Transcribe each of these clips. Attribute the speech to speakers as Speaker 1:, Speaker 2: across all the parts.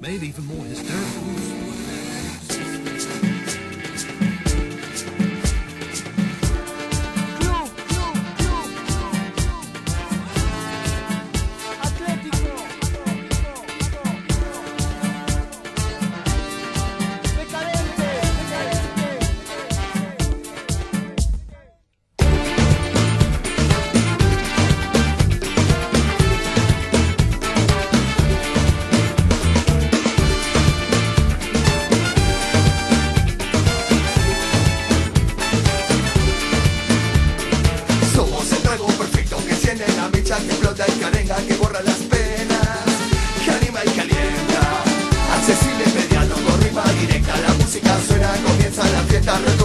Speaker 1: Maybe even more hysterical.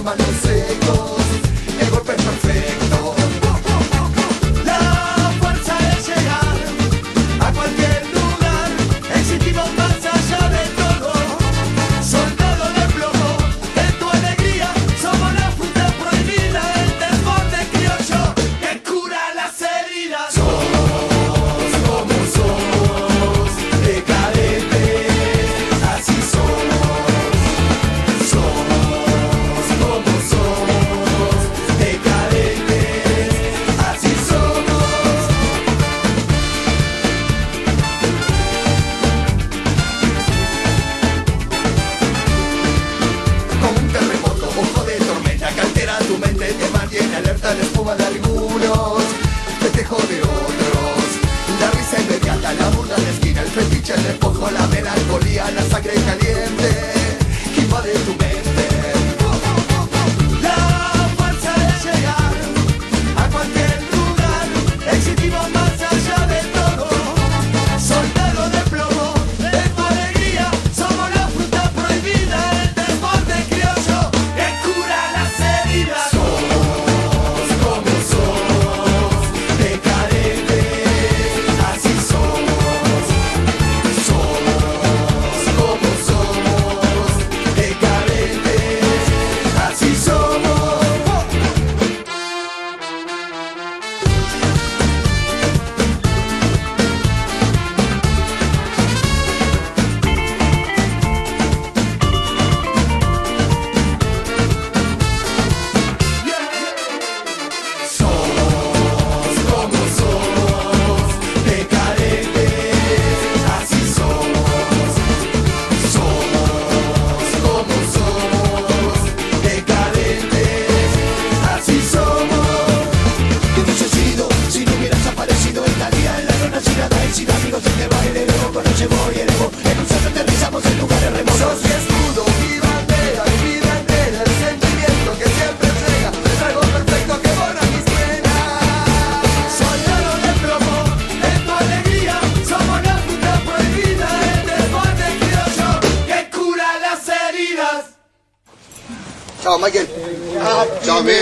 Speaker 2: manos fetiches, le pongo la melancolía, la sangre caliente.
Speaker 3: Tamam gel. Cami.